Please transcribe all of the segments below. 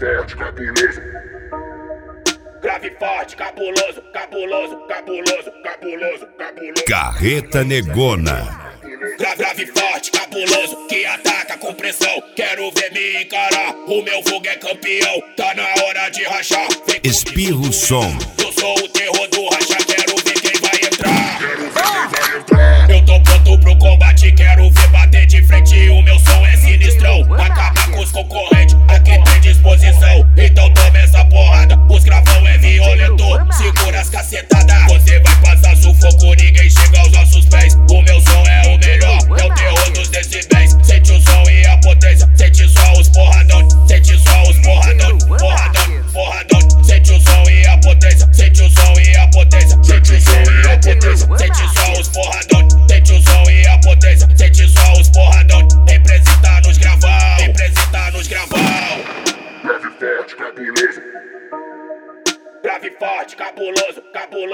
É grave forte, cabuloso, cabuloso, cabuloso, cabuloso, cabuloso. Carreta Negona. Grave, grave forte, cabuloso, que ataca com pressão. Quero ver me encarar, o meu fogo é campeão. Tá na hora de rachar. Espirro som.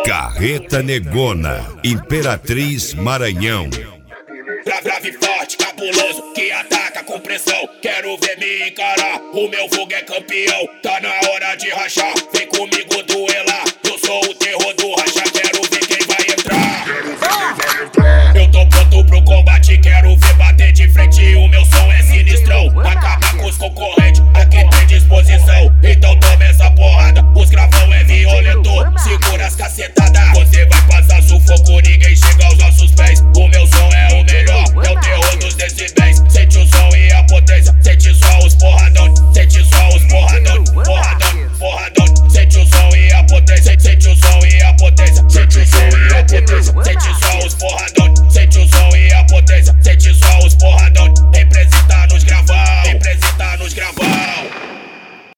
Carreta Negona, Imperatriz Maranhão. Grave, forte, cabuloso, que ataca com pressão. Quero ver me encarar, o meu fogo é campeão. Tá na hora de rachar.